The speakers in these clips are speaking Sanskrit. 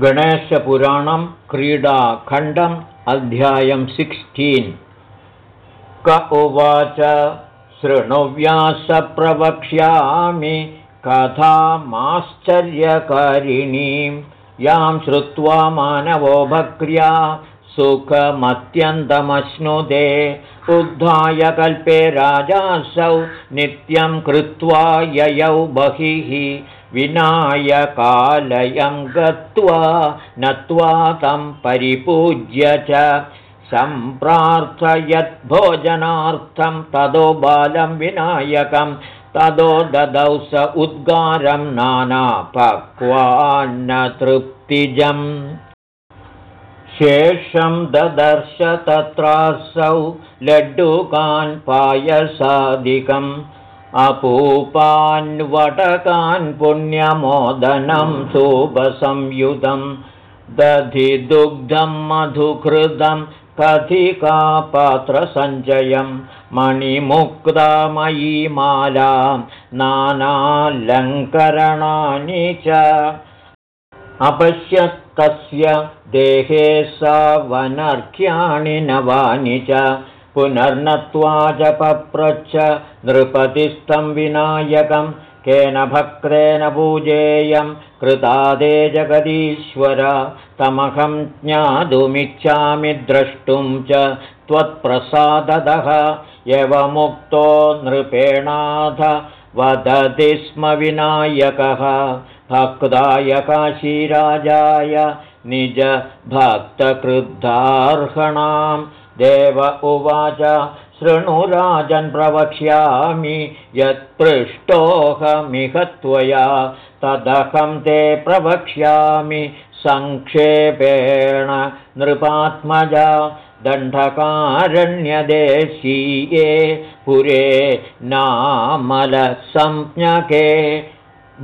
गणेशपुराणं क्रीडाखण्डम् अध्यायं सिक्स्टीन्। क उवाच शृणुव्यासप्रवक्ष्यामि कथामाश्चर्यकारिणीं। यां श्रुत्वा मानवो भक्र्या सुखमत्यन्तमश्नुदे उद्धाय कल्पे राजासौ नित्यं कृत्वा ययौ बहिः विनायकालयं गत्वा नत्वा तं परिपूज्य च सम्प्रार्थयद्भोजनार्थं तदो बालं विनायकं तदो ददौ स उद्गारं नानापक्वान्नतृप्तिजम्। शेषं ददर्श तत्रासौ लड्डुकान् पायसादिकम् अपूपान्वटकान् पुण्यमोदनं सूपसंयुधं दधिदुग्धं मधुकृतं कथिकापात्रसञ्चयं मणिमुक्तामयी मालां नानालङ्करणानि च अपश्यत्तस्य देहे सा वनर्घ्याणि नवानि च पुनर्नत्वा जपप्रच्छ नृपतिस्थं विनायकं केन भक्तेन पूजेयं कृतादे जगदीश्वर तमहं ज्ञातुमिच्छामि द्रष्टुं च त्वत्प्रसादतः यवमुक्तो नृपेणाथ वदति स्म विनायकः भक्ताय काशीराजाय निजभक्तकृद्धार्हणाम् देव उवाच शृणुराजन् प्रवक्ष्यामि यत्पृष्टोऽहमिह त्वया तदहं ते प्रवक्ष्यामि सङ्क्षेपेण नृपात्मजा दण्डकारण्यदेशीये पुरे नामलसंज्ञके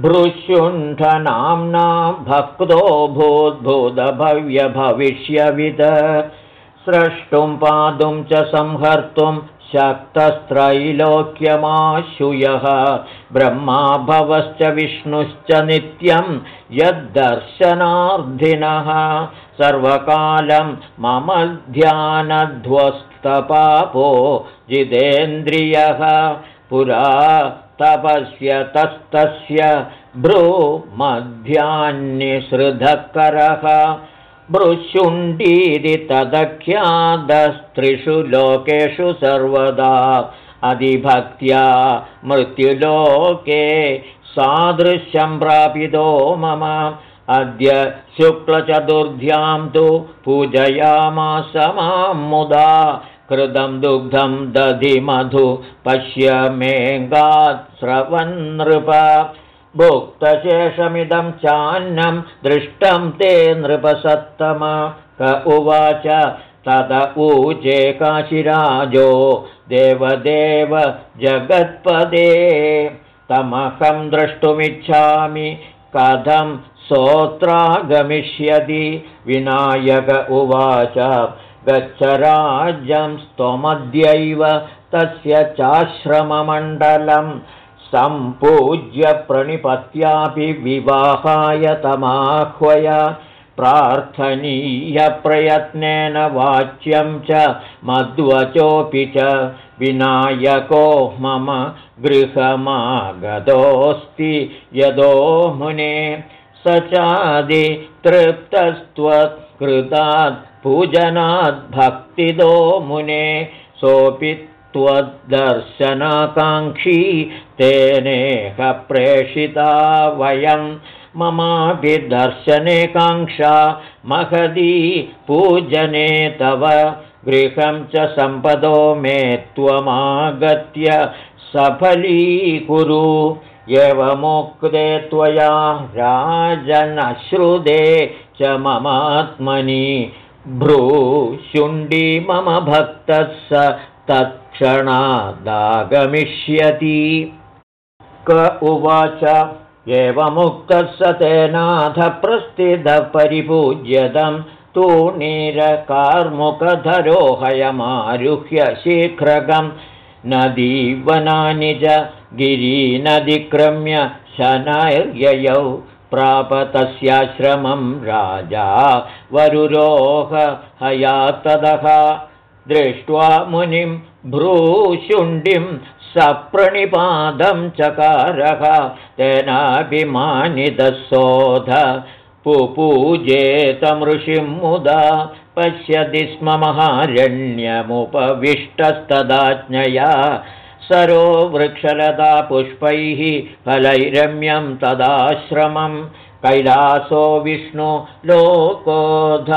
भृशुण्ठनाम्ना भक्तो भूद्भूतभव्यभविष्यविद स्रष्टुं पातुं च संहर्तुं शक्तस्त्रैलोक्यमाशुयः। ब्रह्मा भवश्च विष्णुश्च नित्यं यद्दर्शनार्धिनः। सर्वकालं मम ध्यानध्वस्तपापो जितेन्द्रियः। पुरा तपस्य तस्तस्य भ्रूमध्यान्निसृधकरः भृशुण्डीति तदख्यादस्त्रिषु लोकेषु सर्वदा अधिभक्त्या मृत्युलोके सादृश्यं प्रापितो मम। अद्य शुक्लचतुर्ध्यां तु पूजयामास मां मुदा कृतं दुग्धं दधिमधु पश्य मेऽङ्गात्स्रवन्नृप भुक्तशेषमिदं चान्नं दृष्टं ते नृपसत्तम। क उवाच तद ऊचे काशिराजो देवदेव जगत्पदे। तमहं द्रष्टुमिच्छामि कथं सोऽत्रागमिष्यति विनायक उवाच गच्छ राज्यं स्तोमद्यैव तस्य चाश्रममण्डलम् सम्पूज्य प्रणिपत्यापि विवाहाय तमाह्वय। प्रार्थनीयप्रयत्नेन वाच्यं च मद्वचोऽपि च विनायको मम गृहमागतोऽस्ति। यदो मुने स चादितृप्तस्त्वत्कृतात् पूजनाद्भक्तिदो मुने सोऽपि त्वद्दर्शनाकाङ्क्षी तेनेह प्रेषिता वयं ममापि दर्शने काङ्क्षा महदी पूजने तव गृहं च सम्पदो मे त्वमागत्य सफलीकुरु एवमुक्ते त्वया राजनश्रुदे च ममात्मनि भ्रूशुण्डी मम भक्तः स तत्क्षणादागमिष्यति क उवाच एवमुक्तः स तेनाथ प्रस्थितपरिपूज्यतं तु नीरकार्मुकधरोहयमारुह्य शीघ्रगं। नदीवनानि च गिरीनदिक्रम्य शनैर्ययौ प्राप तस्याश्रमं राजा वरुरोह हयातदः दृष्ट्वा मुनिं भ्रूशुण्डिं सप्रणिपादं चकारः तेनाभिमानितशोध पुपूजेतमृषिं मुदा पश्यति स्म महारण्यमुपविष्टस्तदाज्ञया। सरो वृक्षलता पुष्पैः फलैरम्यं तदाश्रमं। कैलासो विष्णु लोकोध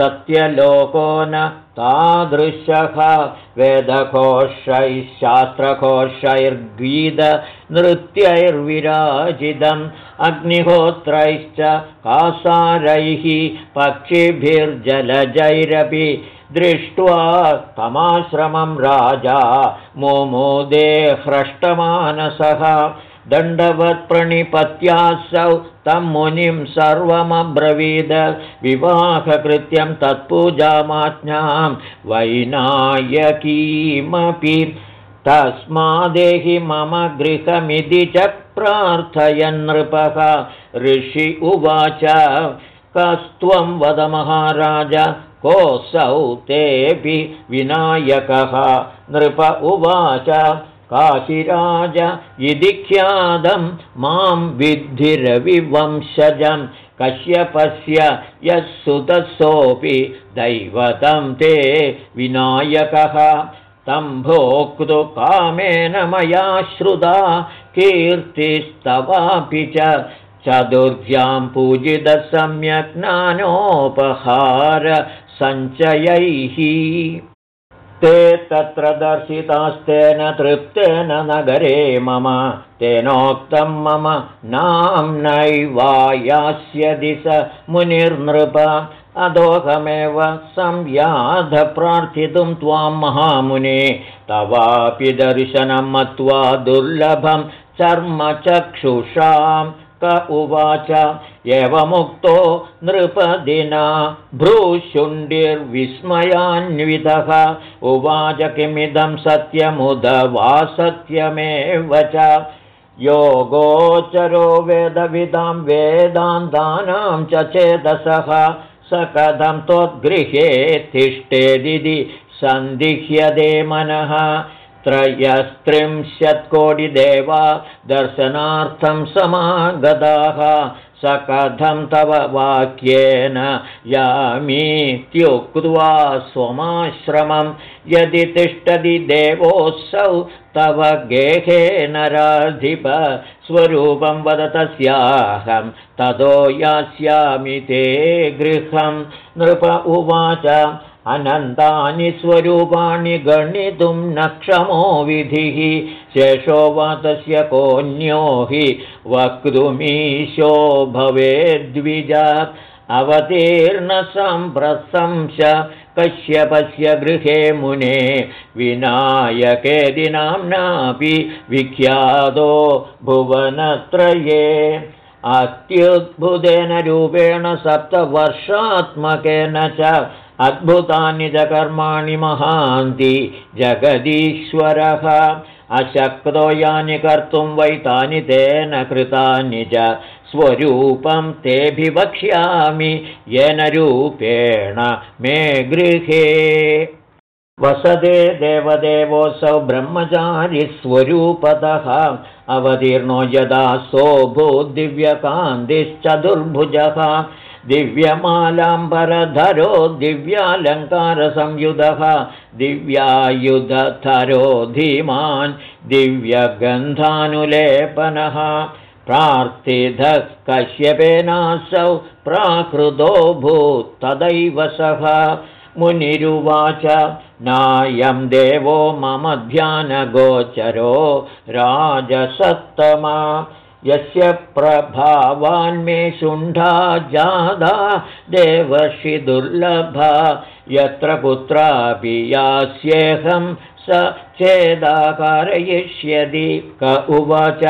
सत्यलोको न तादृशः वेदकोशैः शास्त्रकोशैर्गीतनृत्यैर्विराजितम् अग्निहोत्रैश्च कासारैः पक्षिभिर्जलजैरपि दृष्ट्वा तमाश्रमं राजा मोमोदे ह्रष्टमानसः दण्डवत्प्रणिपत्यासौ तं मुनिं सर्वमब्रवीद। विवाहकृत्यं तत्पूजामाज्ञां वैनायकीमपि। तस्मादेहि मम गृहमिति च प्रार्थयन्नृपः ऋषि उवाच कस्त्वं वद महाराज कोऽसौ तेऽपि विनायकः। नृप उवाच काशिराज इति ख्यातं मां विद्धिरविवंशजं कश्यपस्य यः सुतसोऽपि दैवतं ते विनायकः। तं भोक्तु कामेन मया श्रुता कीर्तिस्तवापि च चतुर्भ्यां पूजितः सम्यक् ज्ञानोपहारसञ्चयैः ते तत्र दर्शितास्तेन तृप्तेन नगरे मम तेनोक्तं मम नाम्नैवायास्यदि स मुनिर्नृप। अदोहमेव संव्याधप्रार्थितुं त्वां महामुने। तवापि दर्शनं मत्वा दुर्लभं चर्मचक्षुषाम् उवाच। एवमुक्तो नृपदिना भ्रूशुण्डिर्विस्मयान्वितः। उवाच किमिदं सत्यमुद वा सत्यमेव च। योगोचरो वेदविदां वेदान्तानां च चेतसः। स कथं त्वद्गृहे तिष्ठेदिति सन्दिह्यते मनः त्रयस्त्रिंशत्कोटिदेवा दर्शनार्थं समागताः। स कथं तव वाक्येन यामीत्युक्त्वा स्वमाश्रमं यदि तिष्ठति देवोऽसौ तव गेहेन राधिप स्वरूपं वद तस्याहं। ततो यास्यामि ते गृहं। नृप उवाच अनन्तानि स्वरूपाणि गणितुं न क्षमो विधिः। शेषो वा तस्य कोऽन्यो हि वक्तुमीशो भवेद्विज अवतीर्णसम्प्रशंस कश्यपस्य गृहे मुने विनायके नाम्नापि विख्यातो भुवनत्रये। अत्युद्भुतेन रूपेण सप्तवर्षात्मकेन च अद्भुतानि च कर्माणि महान्ति जगदीश्वरः। अशक्तो यानि कर्तुं वैतानि तेन कृतानि च स्वरूपं तेऽभिवक्ष्यामि येन रूपेण मे गृहे। वसदे देवदेवोऽसौ ब्रह्मचारिस्वरूपतः अवतीर्णो यदा दिव्यकान्तिश्चतुर्भुजः दिव्यमालाम्बरधरो दिव्यालङ्कारसंयुधः दिव्यायुधरो धीमान् दिव्यगन्धानुलेपनः प्रार्थितः कश्यपेनासौ प्राकृतो भूत्तदैव सः मुनिरुवाच नायं देवो मम ध्यानगोचरो राजसत्तमा यस्य प्रभावान्मे शुण्ढा जादा देवर्षि दुर्लभा यत्र कुत्रापि यास्येऽहं स चेदाकारयिष्यति। क उवाच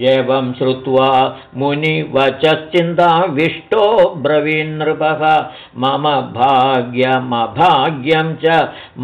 एवं श्रुत्वा मुनिवचश्चिन्ताविष्टो ब्रवीन्नृपः। मम भाग्यमभाग्यं च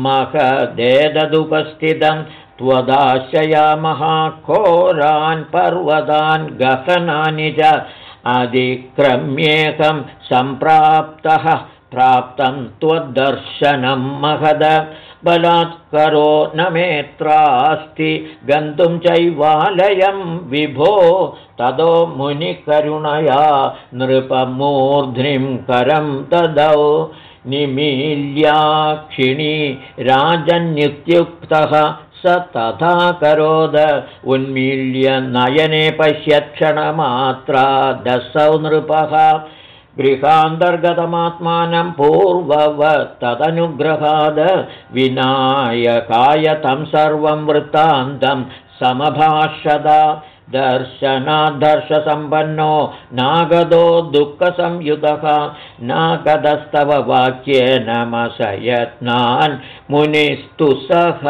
महदेददुपस्थितं त्वदाशयामः कोरान् पर्वतान् गहनानि च अधिक्रम्येकं सम्प्राप्तः प्राप्तं त्वद्दर्शनं महद। बलात्करो न मेत्रास्ति गन्तुं चैवालयं विभो। तदो मुनिकरुणया नृपमूर्ध्निं करं ददौ निमील्याक्षिणी राजन्युत्युक्तः स तथा करोद उन्मील्य नयने पश्यत्क्षणमात्रा दशौ नृपः गृहान्तर्गतमात्मानं तदनुग्रहाद। विनायकाय तं सर्वं वृत्तान्तं समभाषद दर्शनादर्शसम्पन्नो नागदो दुःखसंयुतः नागदस्तव वाक्येन मसयत्नान् मुनिस्तु सः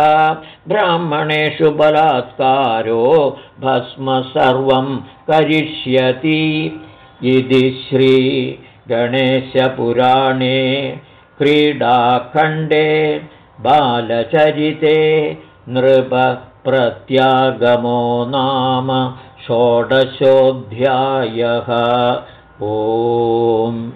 ब्राह्मणेषु बलात्कारो भस्म सर्वं करिष्यति। इति श्रीगणेशपुराणे क्रीडाखण्डे बालचरिते नृपप्रत्यागमो नाम षोडशोऽध्यायः। ओम्